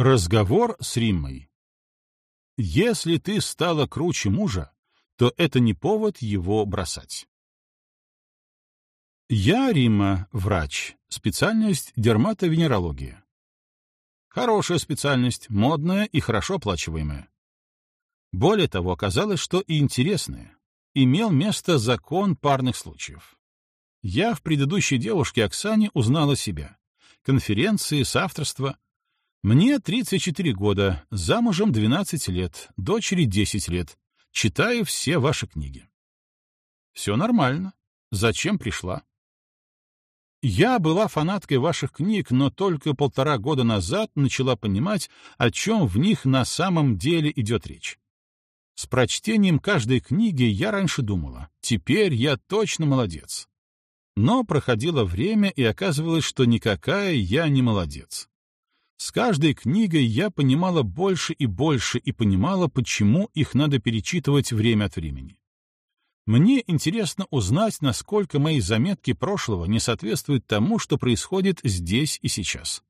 Разговор с Риммой. Если ты стала круче мужа, то это не повод его бросать. Я, Римма, врач, специальность дерматовенерология. Хорошая специальность, модная и хорошо оплачиваемая. Более того, оказалось, что и интересная. Имел место закон парных случаев. Я в предыдущей девушке Оксане узнала себя. Конференции, соавторство. Мне 34 года, замужем 12 лет, дочери 10 лет. Читаю все ваши книги. Все нормально. Зачем пришла? Я была фанаткой ваших книг, но только полтора года назад начала понимать, о чем в них на самом деле идет речь. С прочтением каждой книги я раньше думала, теперь я точно молодец. Но проходило время, и оказывалось, что никакая я не молодец. С каждой книгой я понимала больше и больше и понимала, почему их надо перечитывать время от времени. Мне интересно узнать, насколько мои заметки прошлого не соответствуют тому, что происходит здесь и сейчас.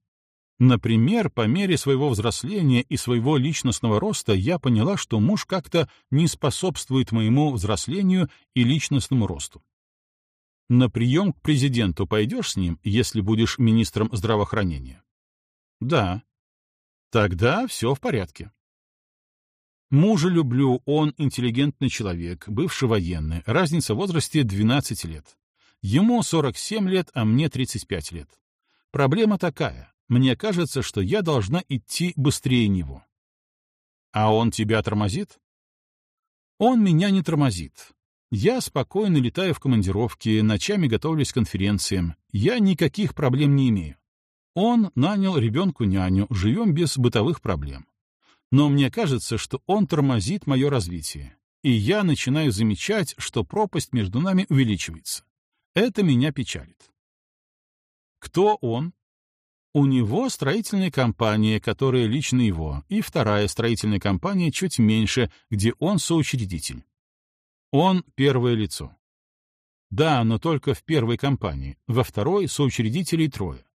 Например, по мере своего взросления и своего личностного роста я поняла, что муж как-то не способствует моему взрослению и личностному росту. На прием к президенту пойдешь с ним, если будешь министром здравоохранения? Да. Тогда все в порядке. Мужа люблю, он интеллигентный человек, бывший военный, разница в возрасте 12 лет. Ему 47 лет, а мне 35 лет. Проблема такая. Мне кажется, что я должна идти быстрее него. А он тебя тормозит? Он меня не тормозит. Я спокойно летаю в командировки, ночами готовлюсь к конференциям. Я никаких проблем не имею. Он нанял ребенку няню, живем без бытовых проблем но мне кажется, что он тормозит мое развитие, и я начинаю замечать, что пропасть между нами увеличивается. Это меня печалит. Кто он? У него строительная компания, которая лично его, и вторая строительная компания чуть меньше, где он соучредитель. Он первое лицо. Да, но только в первой компании, во второй соучредителей трое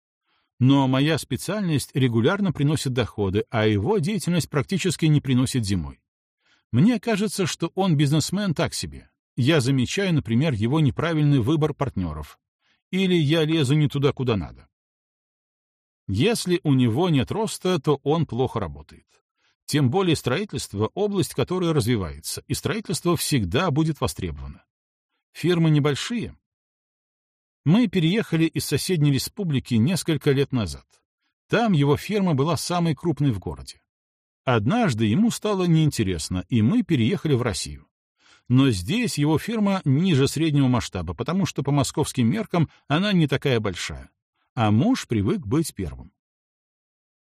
но моя специальность регулярно приносит доходы, а его деятельность практически не приносит зимой. Мне кажется, что он бизнесмен так себе. Я замечаю, например, его неправильный выбор партнеров. Или я лезу не туда, куда надо. Если у него нет роста, то он плохо работает. Тем более строительство — область, которая развивается, и строительство всегда будет востребовано. Фирмы небольшие, мы переехали из соседней республики несколько лет назад. Там его ферма была самой крупной в городе. Однажды ему стало неинтересно, и мы переехали в Россию. Но здесь его ферма ниже среднего масштаба, потому что по московским меркам она не такая большая. А муж привык быть первым.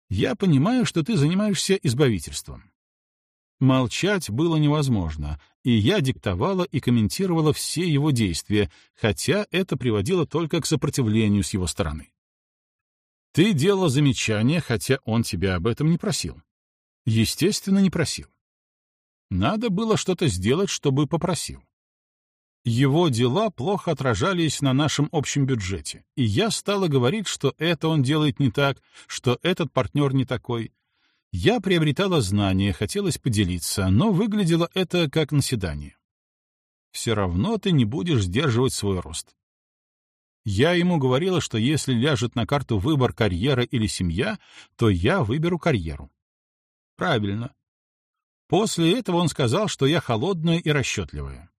Я понимаю, что ты занимаешься избавительством. Молчать было невозможно, и я диктовала и комментировала все его действия, хотя это приводило только к сопротивлению с его стороны. Ты делала замечание, хотя он тебя об этом не просил. Естественно, не просил. Надо было что-то сделать, чтобы попросил. Его дела плохо отражались на нашем общем бюджете, и я стала говорить, что это он делает не так, что этот партнер не такой, я приобретала знания, хотелось поделиться, но выглядело это как наседание. Все равно ты не будешь сдерживать свой рост. Я ему говорила, что если ляжет на карту выбор карьера или семья, то я выберу карьеру. Правильно. После этого он сказал, что я холодная и расчетливая.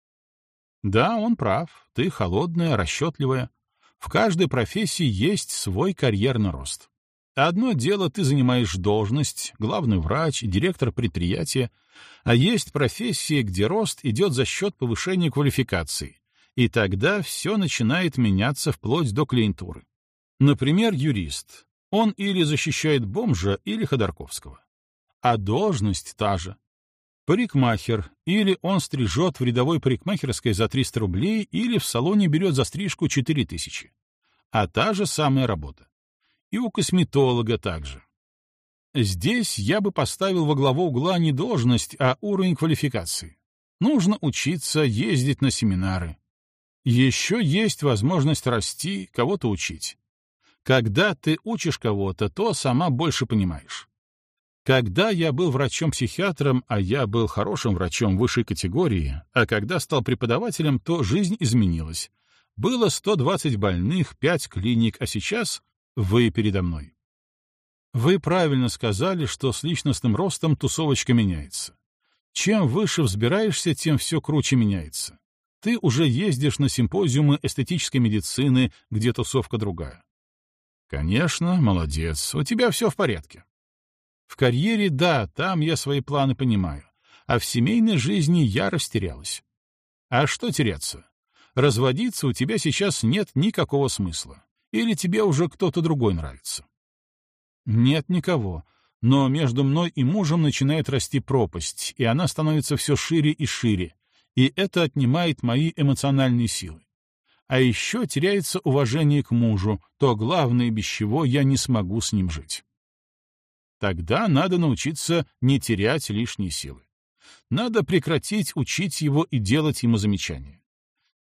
Да, он прав, ты холодная, расчетливая. В каждой профессии есть свой карьерный рост. Одно дело ты занимаешь должность, главный врач, директор предприятия, а есть профессии, где рост идет за счет повышения квалификации, и тогда все начинает меняться вплоть до клиентуры. Например, юрист. Он или защищает бомжа, или Ходорковского. А должность та же. Парикмахер. Или он стрижет в рядовой парикмахерской за 300 рублей, или в салоне берет за стрижку 4000. А та же самая работа и у косметолога также. Здесь я бы поставил во главу угла не должность, а уровень квалификации. Нужно учиться, ездить на семинары. Еще есть возможность расти, кого-то учить. Когда ты учишь кого-то, то сама больше понимаешь. Когда я был врачом-психиатром, а я был хорошим врачом высшей категории, а когда стал преподавателем, то жизнь изменилась. Было 120 больных, 5 клиник, а сейчас вы передо мной. Вы правильно сказали, что с личностным ростом тусовочка меняется. Чем выше взбираешься, тем все круче меняется. Ты уже ездишь на симпозиумы эстетической медицины, где тусовка другая. Конечно, молодец, у тебя все в порядке. В карьере — да, там я свои планы понимаю. А в семейной жизни я растерялась. А что теряться? Разводиться у тебя сейчас нет никакого смысла. Или тебе уже кто-то другой нравится? Нет никого. Но между мной и мужем начинает расти пропасть, и она становится все шире и шире, и это отнимает мои эмоциональные силы. А еще теряется уважение к мужу, то главное, без чего я не смогу с ним жить. Тогда надо научиться не терять лишние силы. Надо прекратить учить его и делать ему замечания.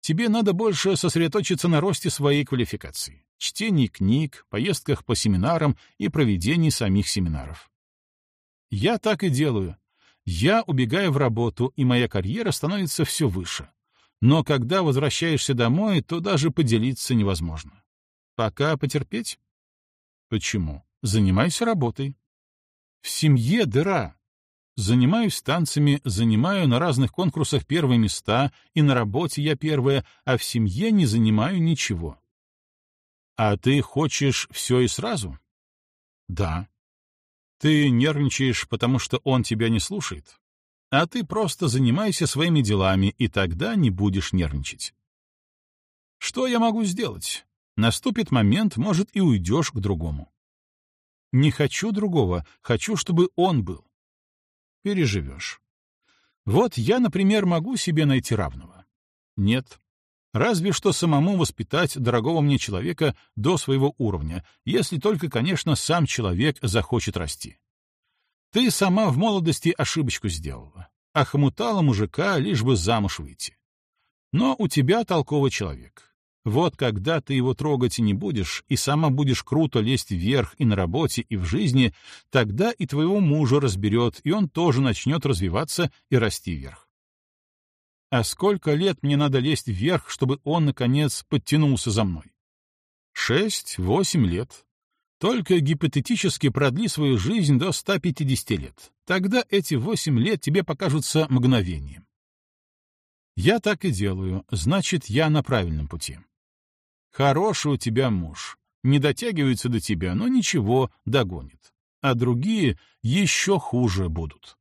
Тебе надо больше сосредоточиться на росте своей квалификации, чтении книг, поездках по семинарам и проведении самих семинаров. Я так и делаю. Я убегаю в работу, и моя карьера становится все выше. Но когда возвращаешься домой, то даже поделиться невозможно. Пока потерпеть? Почему? Занимайся работой. В семье дыра. Занимаюсь танцами, занимаю на разных конкурсах первые места, и на работе я первая, а в семье не занимаю ничего. А ты хочешь все и сразу? Да. Ты нервничаешь, потому что он тебя не слушает? А ты просто занимайся своими делами, и тогда не будешь нервничать. Что я могу сделать? Наступит момент, может, и уйдешь к другому. Не хочу другого, хочу, чтобы он был. Переживешь. Вот я, например, могу себе найти равного. Нет. Разве что самому воспитать дорогого мне человека до своего уровня, если только, конечно, сам человек захочет расти. Ты сама в молодости ошибочку сделала. Охмутала мужика, лишь бы замуж выйти. Но у тебя толковый человек. Вот когда ты его трогать и не будешь, и сама будешь круто лезть вверх и на работе, и в жизни, тогда и твоего мужа разберет, и он тоже начнет развиваться и расти вверх. А сколько лет мне надо лезть вверх, чтобы он, наконец, подтянулся за мной? Шесть, восемь лет. Только гипотетически продли свою жизнь до 150 лет. Тогда эти восемь лет тебе покажутся мгновением. Я так и делаю, значит, я на правильном пути. Хороший у тебя муж. Не дотягивается до тебя, но ничего, догонит. А другие еще хуже будут.